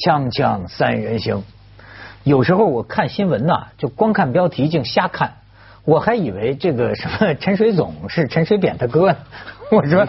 锵锵三人行，有时候我看新闻呐，就光看标题净瞎看，我还以为这个什么陈水总是陈水扁他哥呢。我说，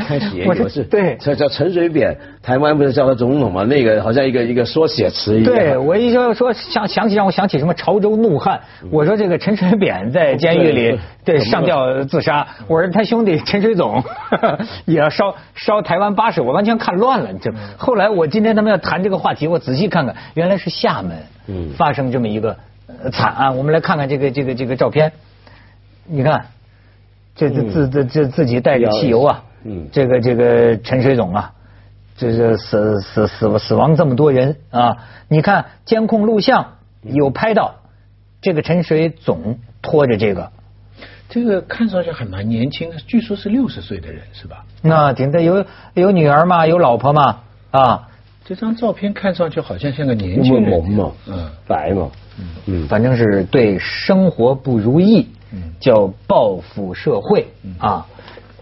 我说是，对，叫叫陈水扁，台湾不是叫他总统吗？那个好像一个一个缩写词一样。对我一说说想想起让我想起什么潮州怒汉，我说这个陈水扁在监狱里对上吊自杀，我说他兄弟陈水总 也要烧烧台湾巴士，我完全看乱了。这后来我今天他们要谈这个话题，我仔细看看，原来是厦门发生这么一个惨案。我们来看看这个这个这个照片，你看，这这自自这自己带着汽油啊。嗯，这个这个陈水总啊，这是死死死死亡这么多人啊！你看监控录像有拍到这个陈水总拖着这个，这个看上去还蛮年轻的，据说是六十岁的人是吧？那顶的有有女儿嘛，有老婆嘛啊！这张照片看上去好像像个年轻人萌嘛，嗯，白嘛，嗯，反正是对生活不如意，嗯，叫报复社会啊。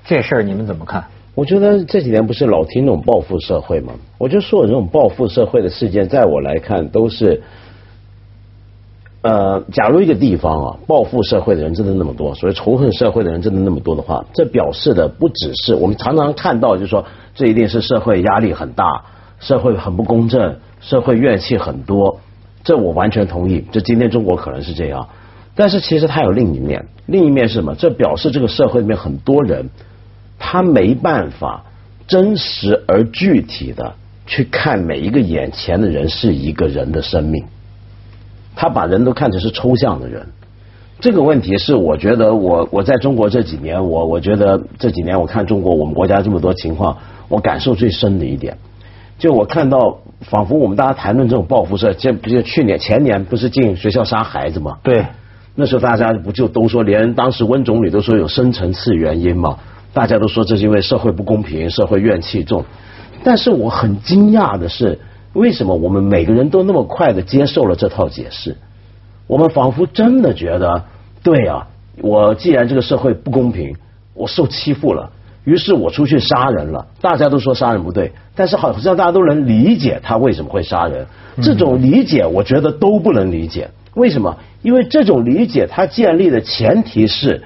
这事儿你们怎么看？我觉得这几年不是老听那种报复社会吗？我就说这种报复社会的事件，在我来看都是，呃，假如一个地方啊，报复社会的人真的那么多，所谓仇恨社会的人真的那么多的话，这表示的不只是我们常常看到，就是说这一定是社会压力很大，社会很不公正，社会怨气很多。这我完全同意，这今天中国可能是这样，但是其实它有另一面，另一面是什么？这表示这个社会里面很多人。他没办法真实而具体的去看每一个眼前的人是一个人的生命，他把人都看成是抽象的人。这个问题是我觉得我我在中国这几年，我我觉得这几年我看中国我们国家这么多情况，我感受最深的一点，就我看到仿佛我们大家谈论这种报复社，这不就去年前年不是进学校杀孩子吗？对，那时候大家不就都说，连当时温总理都说有深层次原因吗？大家都说这是因为社会不公平，社会怨气重。但是我很惊讶的是，为什么我们每个人都那么快的接受了这套解释？我们仿佛真的觉得，对啊，我既然这个社会不公平，我受欺负了，于是我出去杀人了。大家都说杀人不对，但是好像大家都能理解他为什么会杀人。这种理解，我觉得都不能理解。为什么？因为这种理解，它建立的前提是。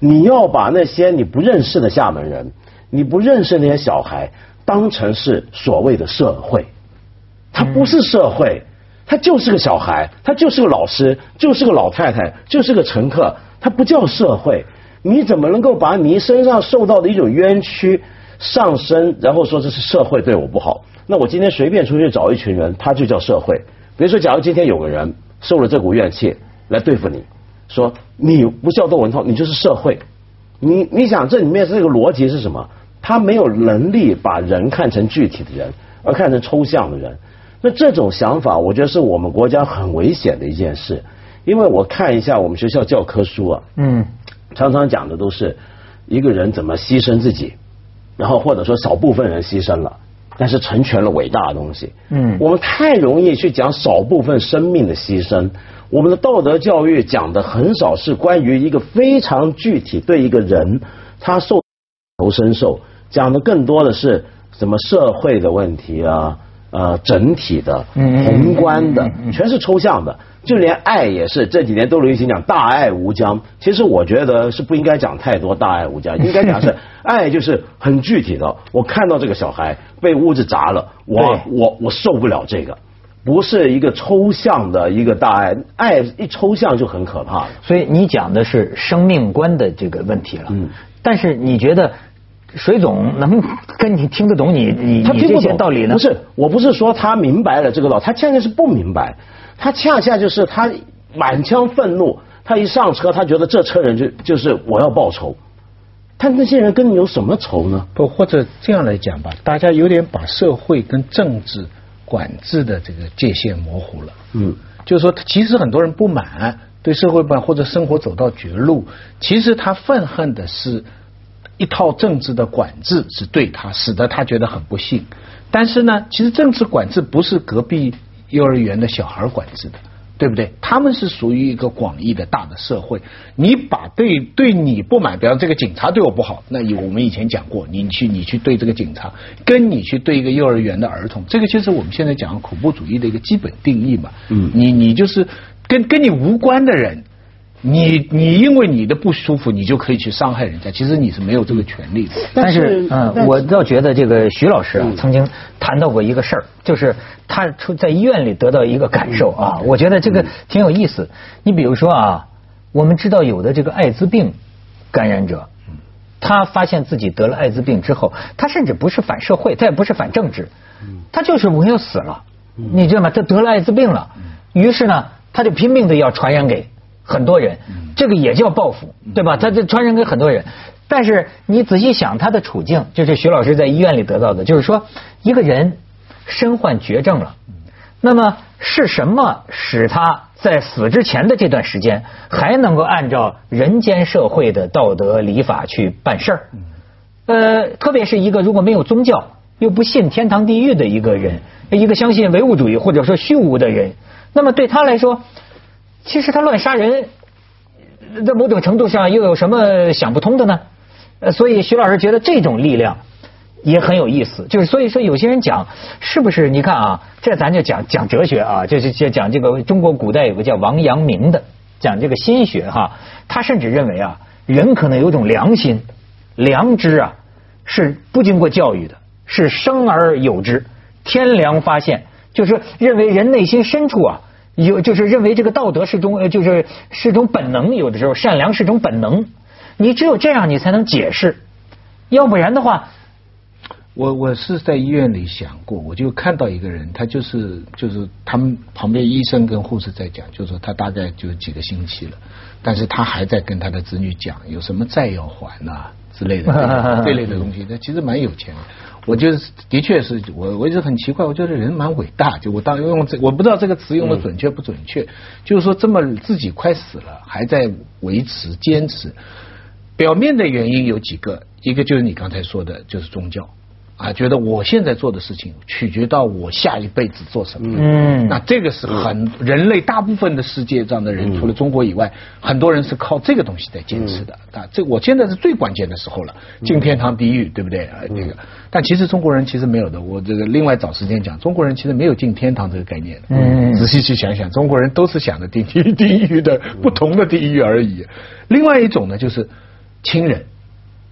你要把那些你不认识的厦门人，你不认识那些小孩，当成是所谓的社会，他不是社会，他就是个小孩，他就是个老师，就是个老太太，就是个乘客，他不叫社会。你怎么能够把你身上受到的一种冤屈上升，然后说这是社会对我不好？那我今天随便出去找一群人，他就叫社会。比如说，假如今天有个人受了这股怨气来对付你。说你不叫窦文涛，你就是社会。你你想这里面这个逻辑是什么？他没有能力把人看成具体的人，而看成抽象的人。那这种想法，我觉得是我们国家很危险的一件事。因为我看一下我们学校教科书啊，嗯，常常讲的都是一个人怎么牺牲自己，然后或者说少部分人牺牲了，但是成全了伟大的东西。嗯，我们太容易去讲少部分生命的牺牲。我们的道德教育讲的很少是关于一个非常具体对一个人他受头身受，讲的更多的是什么社会的问题啊，呃，整体的、宏观的，全是抽象的。就连爱也是这几年都流行讲大爱无疆，其实我觉得是不应该讲太多大爱无疆，应该讲是爱就是很具体的。我看到这个小孩被屋子砸了，我我我受不了这个。不是一个抽象的一个大爱，爱一抽象就很可怕了。所以你讲的是生命观的这个问题了。嗯。但是你觉得水总能跟你听得懂你你他听不懂道理呢？不是，我不是说他明白了这个道，他恰恰是不明白。他恰恰就是他满腔愤怒，他一上车，他觉得这车人就就是我要报仇。他那些人跟你有什么仇呢？不，或者这样来讲吧，大家有点把社会跟政治。管制的这个界限模糊了，嗯，就是说，其实很多人不满，对社会不满或者生活走到绝路，其实他愤恨的是一套政治的管制是对他，使得他觉得很不幸。但是呢，其实政治管制不是隔壁幼儿园的小孩管制的，对不对？他们是属于一个广义的大的社会。你把对对你不满，比方这个警察对我不好，那以我们以前讲过，你去你去对这个警察，跟你去对一个幼儿园的儿童，这个就是我们现在讲恐怖主义的一个基本定义嘛。嗯，你你就是跟跟你无关的人。你你因为你的不舒服，你就可以去伤害人家，其实你是没有这个权利的。但是，嗯，我倒觉得这个徐老师啊，曾经谈到过一个事儿，就是他出在医院里得到一个感受啊，我觉得这个挺有意思。你比如说啊，我们知道有的这个艾滋病感染者，他发现自己得了艾滋病之后，他甚至不是反社会，他也不是反政治，他就是我要死了，你知道吗？他得了艾滋病了，于是呢，他就拼命的要传染给。很多人，这个也叫报复，对吧？他这传染给很多人，但是你仔细想他的处境，就是徐老师在医院里得到的，就是说一个人身患绝症了，那么是什么使他在死之前的这段时间还能够按照人间社会的道德礼法去办事儿？呃，特别是一个如果没有宗教又不信天堂地狱的一个人，一个相信唯物主义或者说虚无的人，那么对他来说。其实他乱杀人，在某种程度上又有什么想不通的呢？呃，所以徐老师觉得这种力量也很有意思。就是所以说，有些人讲是不是？你看啊，这咱就讲讲哲学啊，就是讲这个中国古代有个叫王阳明的，讲这个心学哈。他甚至认为啊，人可能有种良心、良知啊，是不经过教育的，是生而有之，天良发现，就是认为人内心深处啊。有就是认为这个道德是种呃就是是种本能，有的时候善良是种本能，你只有这样你才能解释，要不然的话，我我是在医院里想过，我就看到一个人，他就是就是他们旁边医生跟护士在讲，就说他大概就几个星期了，但是他还在跟他的子女讲有什么债要还呐之类的 这类的东西，他其实蛮有钱的。我就是的确是我，我一直很奇怪，我觉得人蛮伟大。就我当用这，我不知道这个词用的准确不准确。就是说，这么自己快死了，还在维持坚持。表面的原因有几个，一个就是你刚才说的，就是宗教。啊，觉得我现在做的事情取决到我下一辈子做什么。嗯，那这个是很人类大部分的世界上的人，除了中国以外，很多人是靠这个东西在坚持的。啊，这我现在是最关键的时候了，进天堂地狱，对不对？啊，那个，但其实中国人其实没有的。我这个另外找时间讲，中国人其实没有进天堂这个概念。嗯，仔细去想想，中国人都是想着地狱地狱的不同的地狱而已。另外一种呢，就是亲人。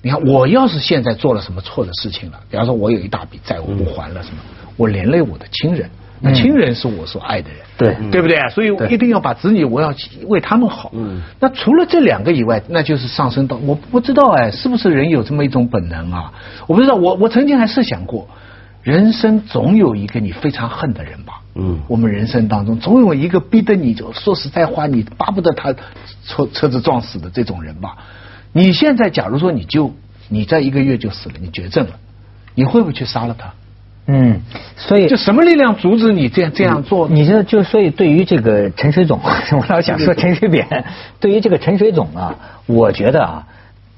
你看，我要是现在做了什么错的事情了，比方说我有一大笔债务不还了什么，我连累我的亲人，那亲人是我所爱的人，对对不对？所以一定要把子女，我要为他们好。那除了这两个以外，那就是上升到我不知道哎，是不是人有这么一种本能啊？我不知道，我我曾经还设想过，人生总有一个你非常恨的人吧？嗯，我们人生当中总有一个逼得你就说实在话，你巴不得他车车子撞死的这种人吧？你现在假如说你就你在一个月就死了，你绝症了，你会不会去杀了他？嗯，所以就什么力量阻止你这样这样做？你这就所以对于这个陈水总，我老想说陈水扁，对于这个陈水总啊，我觉得啊，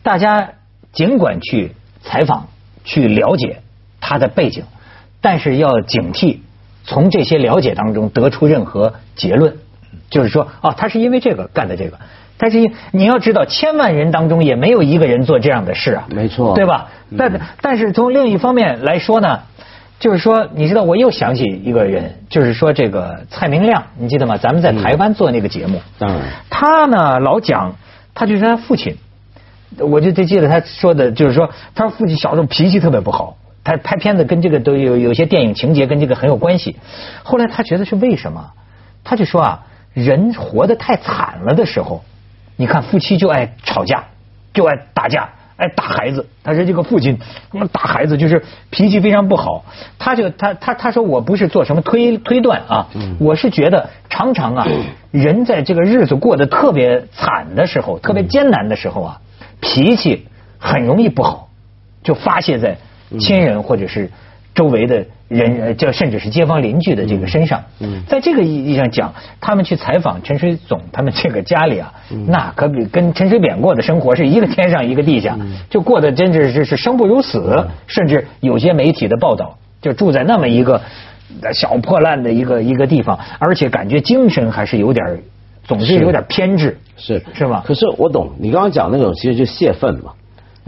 大家尽管去采访去了解他的背景，但是要警惕从这些了解当中得出任何结论，就是说哦，他是因为这个干的这个。但是你要知道，千万人当中也没有一个人做这样的事啊，没错，对吧？但但是从另一方面来说呢，就是说，你知道，我又想起一个人，就是说这个蔡明亮，你记得吗？咱们在台湾做那个节目，当然，他呢老讲，他就是他父亲，我就记得他说的，就是说他父亲小时候脾气特别不好，他拍片子跟这个都有有些电影情节跟这个很有关系。后来他觉得是为什么？他就说啊，人活得太惨了的时候。你看，夫妻就爱吵架，就爱打架，爱打孩子。他说这个父亲什么打孩子，就是脾气非常不好。他就他他他说我不是做什么推推断啊，我是觉得常常啊，人在这个日子过得特别惨的时候，特别艰难的时候啊，脾气很容易不好，就发泄在亲人或者是。周围的人，就甚至是街坊邻居的这个身上，在这个意义上讲，他们去采访陈水总他们这个家里啊，那可比跟陈水扁过的生活是一个天上一个地下，就过得真是是是生不如死，甚至有些媒体的报道，就住在那么一个小破烂的一个一个地方，而且感觉精神还是有点，总是。有点偏执，是。是吧？可是我懂你刚刚讲那种，其实就泄愤嘛。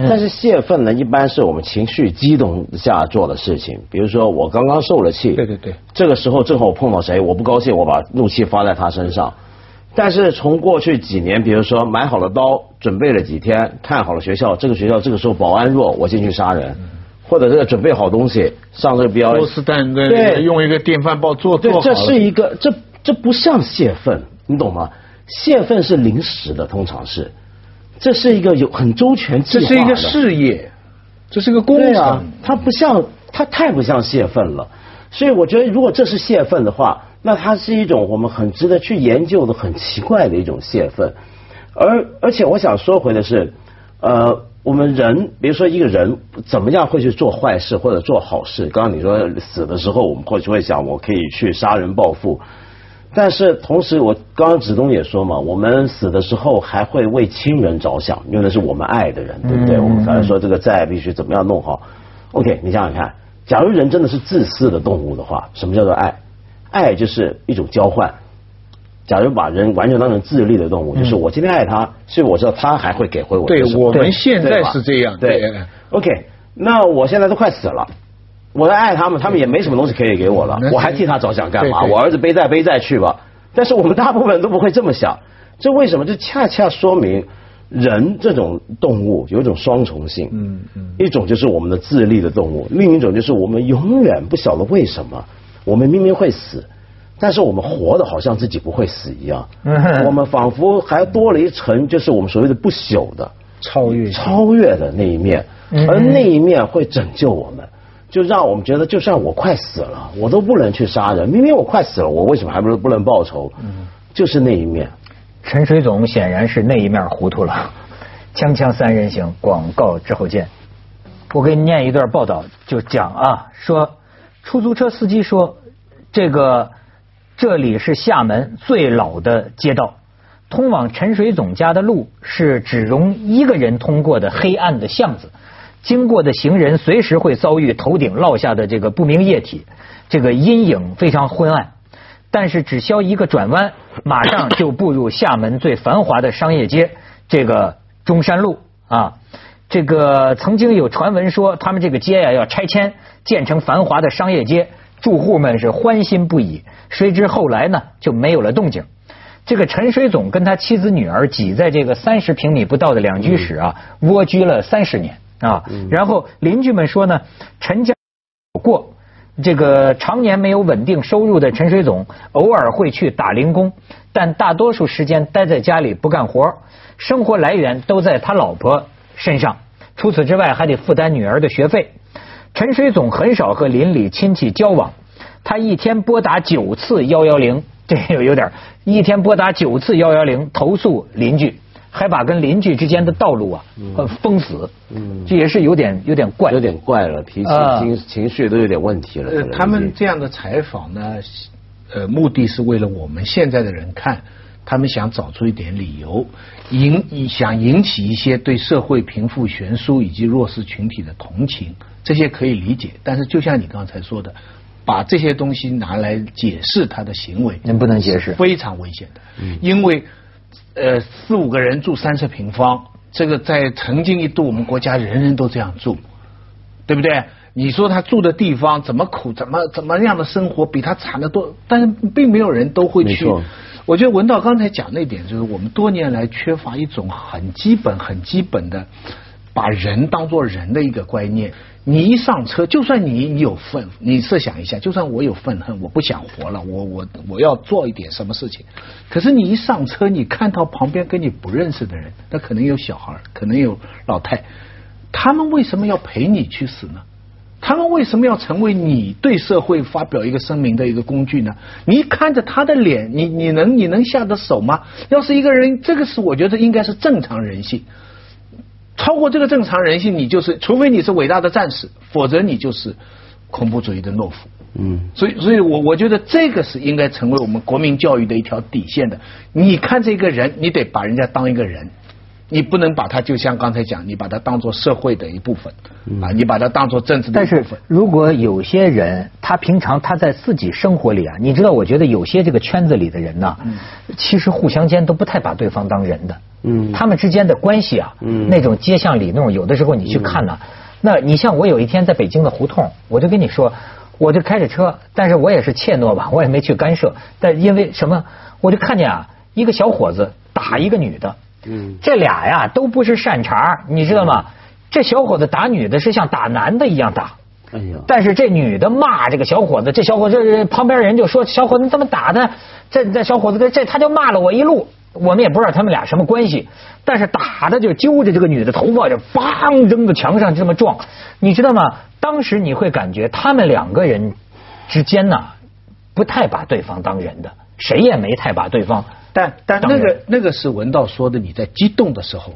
但是泄愤呢，一般是我们情绪激动下做的事情。比如说，我刚刚受了气，对对对，这个时候正好我碰到谁，我不高兴，我把怒气发在他身上。但是从过去几年，比如说买好了刀，准备了几天，看好了学校，这个学校这个时候保安弱，我进去杀人，或者是准备好东西上这个标，螺丝弹对，用一个电饭煲做对，这是一个这这不像泄愤，你懂吗？泄愤是临时的，通常是。这是一个有很周全计划这是一个事业，这是个工程。它不像，它太不像泄愤了。所以我觉得，如果这是泄愤的话，那它是一种我们很值得去研究的很奇怪的一种泄愤。而而且我想说回的是，呃，我们人，比如说一个人怎么样会去做坏事或者做好事？刚刚你说死的时候，我们或许会想，我可以去杀人报复。但是同时，我刚刚子东也说嘛，我们死的时候还会为亲人着想，因为那是我们爱的人，对不对？我们反正说这个债必须怎么样弄好。OK，你想想看，假如人真的是自私的动物的话，什么叫做爱？爱就是一种交换。假如把人完全当成自立的动物，就是我今天爱他，所以我知道他还会给回我。对，我们现在是这样。对，OK，那我现在都快死了。我在爱他们，他们也没什么东西可以给我了，我还替他着想干嘛？我儿子背债背债去吧。但是我们 大部分人都不会这么想，这为什么？这恰恰说明人这种动物有一种双重性。嗯嗯，一种就是我们的自立的动物，另一种就是我们永远不晓得为什么我们明明会死，但是我们活的好像自己不会死一样。嗯，我们仿佛还多了一层，就是我们所谓的不朽的超越超越的那一面，而那一面会拯救我们。就让我们觉得，就算我快死了，我都不能去杀人。明明我快死了，我为什么还不能不能报仇？嗯，就是那一面。陈水总显然是那一面糊涂了。锵锵三人行，广告之后见。我给你念一段报道，就讲啊，说出租车司机说，这个这里是厦门最老的街道，通往陈水总家的路是只容一个人通过的黑暗的巷子。经过的行人随时会遭遇头顶落下的这个不明液体，这个阴影非常昏暗。但是只消一个转弯，马上就步入厦门最繁华的商业街——这个中山路啊。这个曾经有传闻说，他们这个街呀要拆迁，建成繁华的商业街，住户们是欢欣不已。谁知后来呢，就没有了动静。这个陈水总跟他妻子女儿挤在这个三十平米不到的两居室啊，蜗居了三十年。啊，然后邻居们说呢，陈家过这个常年没有稳定收入的陈水总，偶尔会去打零工，但大多数时间待在家里不干活，生活来源都在他老婆身上。除此之外，还得负担女儿的学费。陈水总很少和邻里亲戚交往，他一天拨打九次幺幺零，这个有点，一天拨打九次幺幺零投诉邻居。还把跟邻居之间的道路啊封死，这也是有点有点怪，有点怪了，脾气、情情绪都有点问题了。他们这样的采访呢，呃，目的是为了我们现在的人看，他们想找出一点理由，引想引起一些对社会贫富悬殊以及弱势群体的同情，这些可以理解。但是就像你刚才说的，把这些东西拿来解释他的行为，能不能解释？非常危险的，因为。呃，四五个人住三十平方，这个在曾经一度我们国家人人都这样住，对不对？你说他住的地方怎么苦，怎么怎么样的生活比他惨的多？但是并没有人都会去。我觉得文道刚才讲那点，就是我们多年来缺乏一种很基本、很基本的把人当做人的一个观念。你一上车，就算你你有愤，你设想一下，就算我有愤恨，我不想活了，我我我要做一点什么事情。可是你一上车，你看到旁边跟你不认识的人，那可能有小孩，可能有老太，他们为什么要陪你去死呢？他们为什么要成为你对社会发表一个声明的一个工具呢？你看着他的脸，你你能你能下得手吗？要是一个人，这个是我觉得应该是正常人性。超过这个正常人性，你就是除非你是伟大的战士，否则你就是恐怖主义的懦夫。嗯，所以，所以我我觉得这个是应该成为我们国民教育的一条底线的。你看这个人，你得把人家当一个人，你不能把它就像刚才讲，你把它当做社会的一部分啊，你把它当做政治的但是一部分。如果有些人，他平常他在自己生活里啊，你知道，我觉得有些这个圈子里的人呢，其实互相间都不太把对方当人的。嗯他们之间的关系啊，嗯那种街巷里那种，有的时候你去看呢、那你像我有一天在北京的胡同，我就跟你说，我就开着车，但是我也是怯懦吧，我也没去干涉，但因为什么，我就看见啊，一个小伙子打一个女的，嗯这俩呀都不是善茬，你知道吗？这小伙子打女的是像打男的一样打。哎呀，但是这女的骂这个小伙子，这小伙子这旁边人就说：“小伙子你怎么打的？”这这小伙子这这他就骂了我一路，我们也不知道他们俩什么关系，但是打的就揪着这个女的头发就梆扔到墙上这么撞，你知道吗？当时你会感觉他们两个人之间呢，不太把对方当人的，谁也没太把对方但但那个那个是文道说的，你在激动的时候，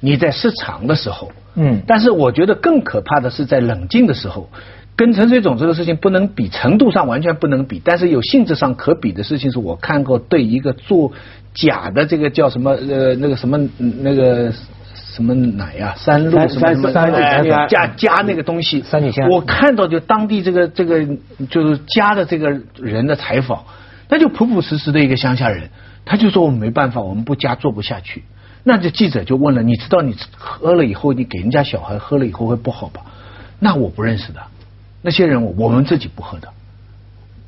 你在失常的时候，嗯。但是我觉得更可怕的是在冷静的时候，跟陈水总这个事情不能比，程度上完全不能比，但是有性质上可比的事情是我看过对一个做假的这个叫什么呃那个什么嗯那个。什么奶呀、三鹿三什么什么加加那个东西，我看到就当地这个这个就是加的这个人的采访，那就朴朴实实的一个乡下人，他就说我们没办法，我们不加做不下去。那这记者就问了，你知道你喝了以后，你给人家小孩喝了以后会不好吧？那我不认识的，那些人我我们自己不喝的。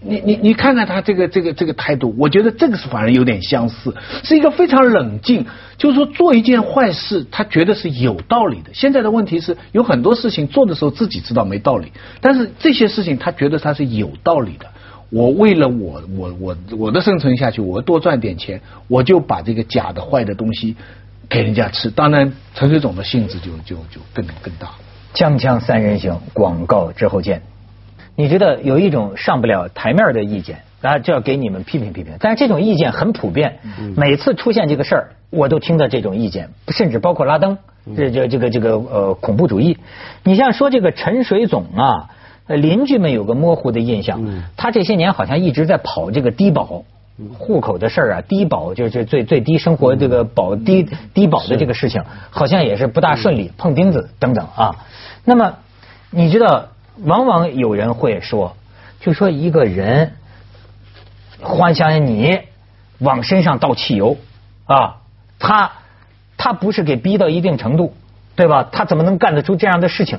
你你你看看他这个这个这个态度，我觉得这个是反而有点相似，是一个非常冷静，就是说做一件坏事，他觉得是有道理的。现在的问题是有很多事情做的时候自己知道没道理，但是这些事情他觉得他是有道理的。我为了我我我我的生存下去，我多赚点钱，我就把这个假的坏的东西给人家吃。当然，陈水总的性质就就就更更大。锵锵三人行，广告之后见。你觉得有一种上不了台面的意见，啊，就要给你们批评批评。但是这种意见很普遍，每次出现这个事儿，我都听到这种意见，甚至包括拉登，这这这个这个呃恐怖主义。你像说这个陈水总啊，呃邻居们有个模糊的印象，他这些年好像一直在跑这个低保。户口的事儿啊，低保就是最最低生活这个保低低保的这个事情，好像也是不大顺利，碰钉子等等啊。那么你知道，往往有人会说，就说一个人，幻想你往身上倒汽油啊，他他不是给逼到一定程度，对吧？他怎么能干得出这样的事情？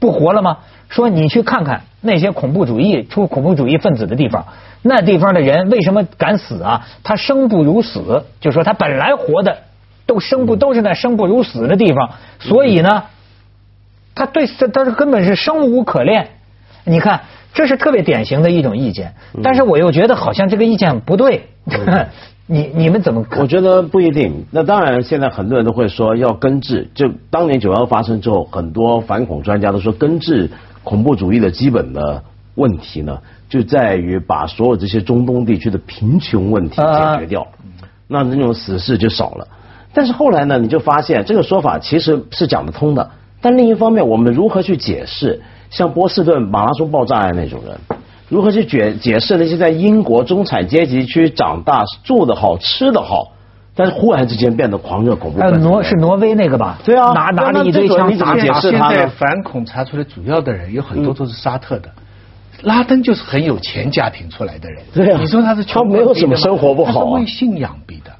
不活了吗？说你去看看那些恐怖主义出恐怖主义分子的地方，那地方的人为什么敢死啊？他生不如死，就说他本来活的都生不都是那生不如死的地方，所以呢，他对他他是根本是生无可恋。你看，这是特别典型的一种意见，但是我又觉得好像这个意见不对。你你们怎么看？我觉得不一定。那当然，现在很多人都会说要根治。就当年九幺发生之后，很多反恐专家都说，根治恐怖主义的基本的问题呢，就在于把所有这些中东地区的贫穷问题解决掉，那那种死事就少了。但是后来呢，你就发现这个说法其实是讲得通的。但另一方面，我们如何去解释像波士顿马拉松爆炸案那种人？如何去解解释那些在英国中产阶级区长大、住的好、吃的好，但是忽然之间变得狂热恐怖？挪是挪威那个吧？对啊拿拿那了一堆枪这种你怎么打打解释他呢现在反恐查出来主要的人有很多都是沙特的。拉登就是很有钱家庭出来的人，对啊你说他是穷他没有什么生活不好啊他是为信仰逼的，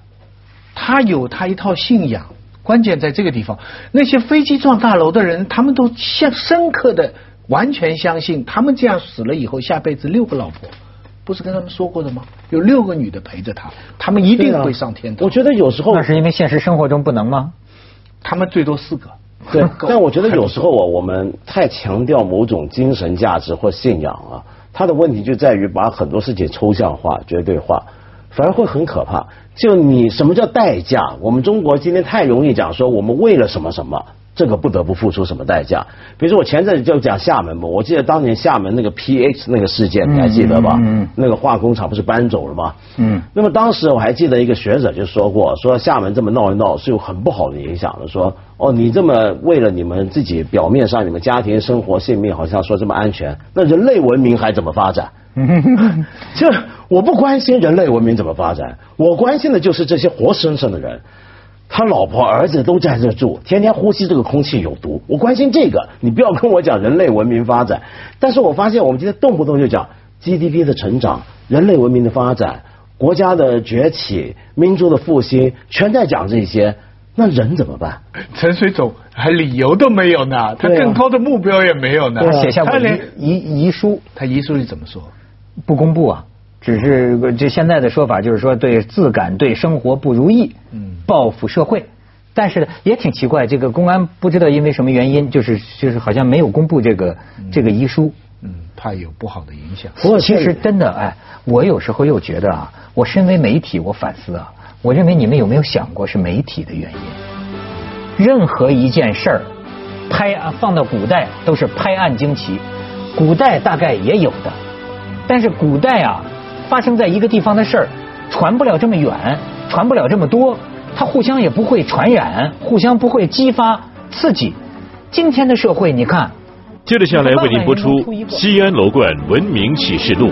他有他一套信仰，关键在这个地方。那些飞机撞大楼的人，他们都像深刻的完全相信，他们这样死了以后，下辈子六个老婆，不是跟他们说过的吗？有六个女的陪着他，他们一定会上天堂。我觉得有时候那是因为现实生活中不能吗？他们最多四个。对，但我觉得有时候啊，我们太强调某种精神价值或信仰啊，它的问题就在于把很多事情抽象化、绝对化，反而会很可怕。就你什么叫代价？我们中国今天太容易讲说我们为了什么什么。这个不得不付出什么代价？比如说我前阵子就讲厦门嘛，我记得当年厦门那个 PX 那个事件，你还记得吧？嗯嗯那个化工厂不是搬走了吗？嗯那么当时我还记得一个学者就说过，说厦门这么闹一闹是有很不好的影响的。说哦，你这么为了你们自己表面上你们家庭生活性命好像说这么安全，那人类文明还怎么发展？这我不关心人类文明怎么发展，我关心的就是这些活生生的人。他老婆儿子都在这住，天天呼吸这个空气有毒。我关心这个，你不要跟我讲人类文明发展。但是我发现我们今天动不动就讲 GDP 的成长、人类文明的发展、国家的崛起、民族的复兴，全在讲这些。那人怎么办？陈水总还理由都没有呢，他更高的目标也没有呢。他写下过他连遗遗遗书，他遗书里怎么说？不公布啊，只是这现在的说法就是说对自感对生活不如意，嗯报复社会。但是也挺奇怪，这个公安不知道因为什么原因，就是就是好像没有公布这个这个遗书。嗯，怕有不好的影响。不过其实真的，哎，我有时候又觉得啊，我身为媒体，我反思啊，我认为你们有没有想过是媒体的原因？任何一件事儿，拍案放到古代都是拍案惊奇，古代大概也有的，但是古代啊，发生在一个地方的事儿，传不了这么远，传不了这么多，它互相也不会传染，互相不会激发刺激。今天的社会，你看。接着下来为您播出《西安楼冠文明启示录》。